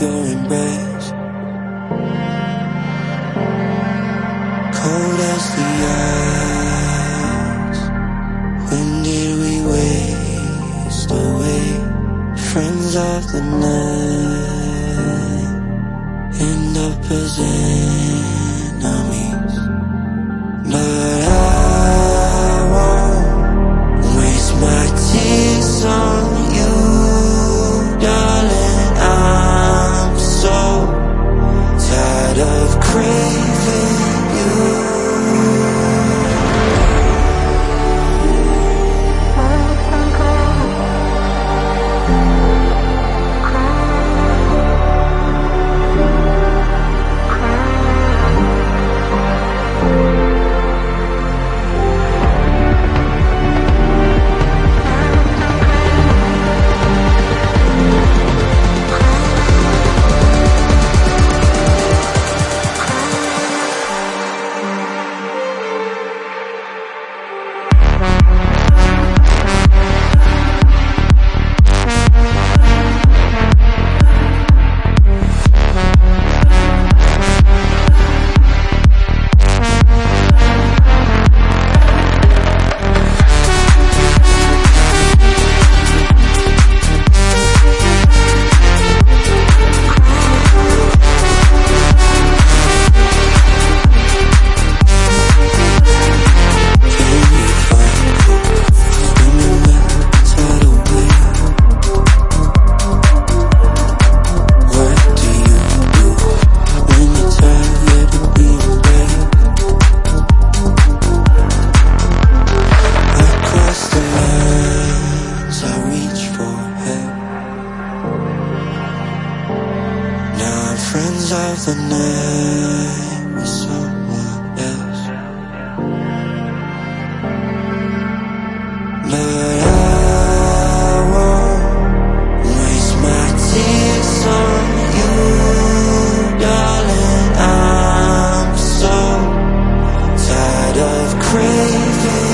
Your embrace. Cold as the ice. When did we waste away? Friends of the night. End up as you. the night with someone else. But I won't waste my tears on you, darling. I'm so tired of craving.